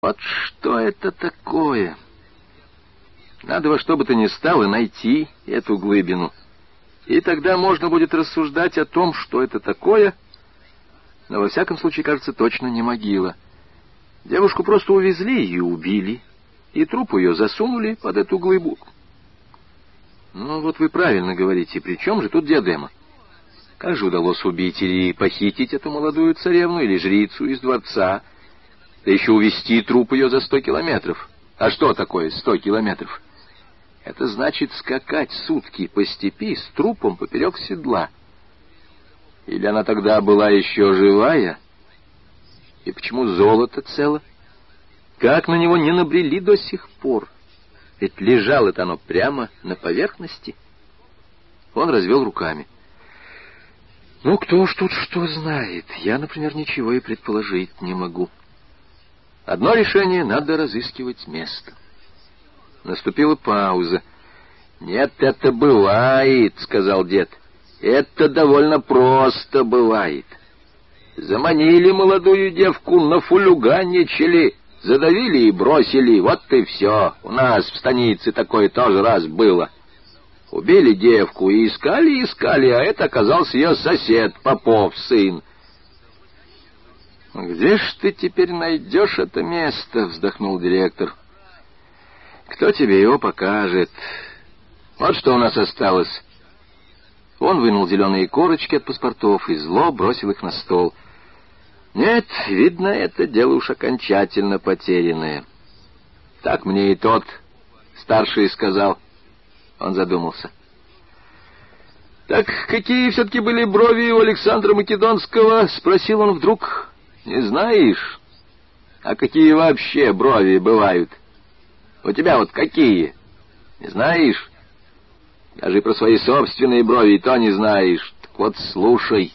Вот что это такое? Надо во что бы то ни стало найти эту глыбину. И тогда можно будет рассуждать о том, что это такое, но во всяком случае, кажется, точно не могила. Девушку просто увезли и убили, и труп ее засунули под эту глыбу. Ну, вот вы правильно говорите, при чем же тут диадема? Как же удалось убить или похитить эту молодую царевну или жрицу из дворца, да еще увести труп ее за сто километров. А что такое сто километров? Это значит скакать сутки по степи с трупом поперек седла. Или она тогда была еще живая? И почему золото цело? Как на него не набрели до сих пор? Ведь лежало-то оно прямо на поверхности. Он развел руками. Ну, кто ж тут что знает? Я, например, ничего и предположить не могу. Одно решение — надо разыскивать место. Наступила пауза. «Нет, это бывает», — сказал дед. «Это довольно просто бывает. Заманили молодую девку, на нафулюганничали, задавили и бросили, вот и все. У нас в станице такое тоже раз было. Убили девку и искали, искали, а это оказался ее сосед, Попов, сын. «Где ж ты теперь найдешь это место?» — вздохнул директор. «Кто тебе его покажет? Вот что у нас осталось». Он вынул зеленые корочки от паспортов и зло бросил их на стол. «Нет, видно, это дело уж окончательно потерянное». «Так мне и тот старший сказал». Он задумался. «Так какие все-таки были брови у Александра Македонского?» — спросил он вдруг. Не знаешь? А какие вообще брови бывают? У тебя вот какие? Не знаешь? Даже про свои собственные брови и то не знаешь. Так вот, слушай.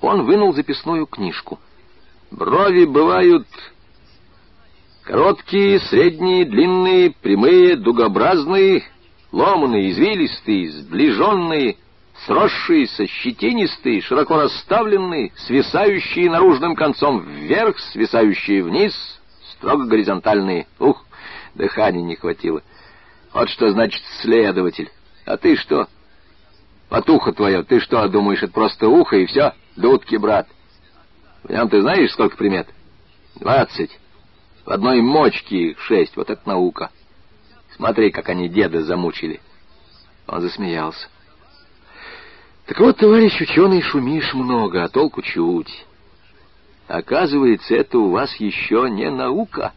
Он вынул записную книжку. Брови бывают короткие, средние, длинные, прямые, дугообразные, ломаные, извилистые, сближенные — сросшиеся, щетинистые, широко расставленные, свисающие наружным концом вверх, свисающие вниз, строго горизонтальные. Ух, дыхания не хватило. Вот что значит следователь. А ты что? От уха твое, ты что, думаешь, это просто ухо и все? Дудки, брат. В нем ты знаешь, сколько примет? Двадцать. В одной мочке шесть. Вот это наука. Смотри, как они деда замучили. Он засмеялся. Так вот, товарищ ученый, шумишь много, а толку чуть. Оказывается, это у вас еще не наука.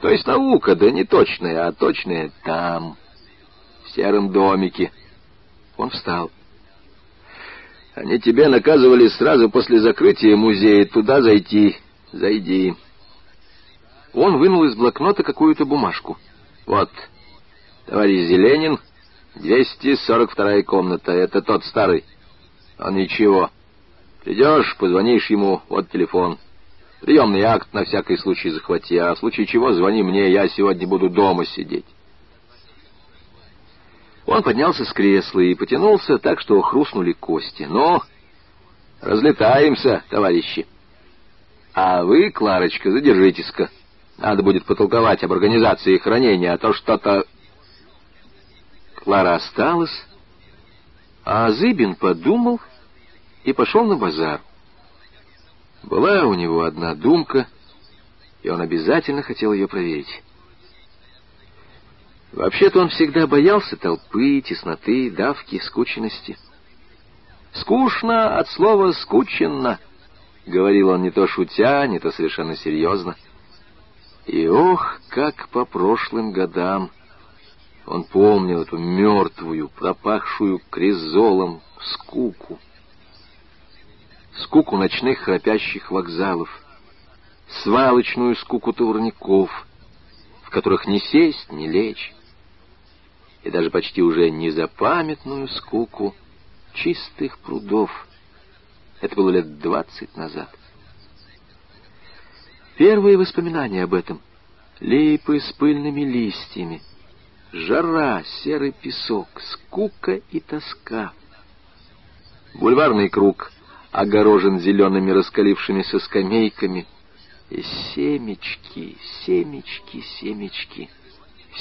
То есть наука, да не точная, а точная там, в сером домике. Он встал. Они тебе наказывали сразу после закрытия музея туда зайти. Зайди. Он вынул из блокнота какую-то бумажку. Вот, товарищ Зеленин, 242 комната. Это тот старый. А ничего. Придешь, позвонишь ему, вот телефон. Приемный акт на всякий случай захвати, а в случае чего звони мне, я сегодня буду дома сидеть. Он поднялся с кресла и потянулся так, что хрустнули кости. «Ну, разлетаемся, товарищи. А вы, Кларочка, задержитесь-ка. Надо будет потолковать об организации хранения, а то что-то...» Клара осталась, а Зыбин подумал и пошел на базар. Была у него одна думка, и он обязательно хотел ее проверить. Вообще-то он всегда боялся толпы, тесноты, давки, скученности. «Скучно от слова «скученно», — говорил он не то шутя, не то совершенно серьезно. И ох, как по прошлым годам! Он помнил эту мертвую, пропахшую кризолом скуку скуку ночных храпящих вокзалов, свалочную скуку турников, в которых не сесть, не лечь, и даже почти уже незапамятную скуку чистых прудов. Это было лет двадцать назад. Первые воспоминания об этом — липы с пыльными листьями, жара, серый песок, скука и тоска. Бульварный круг — огорожен зелеными раскалившимися скамейками И семечки, семечки, семечки.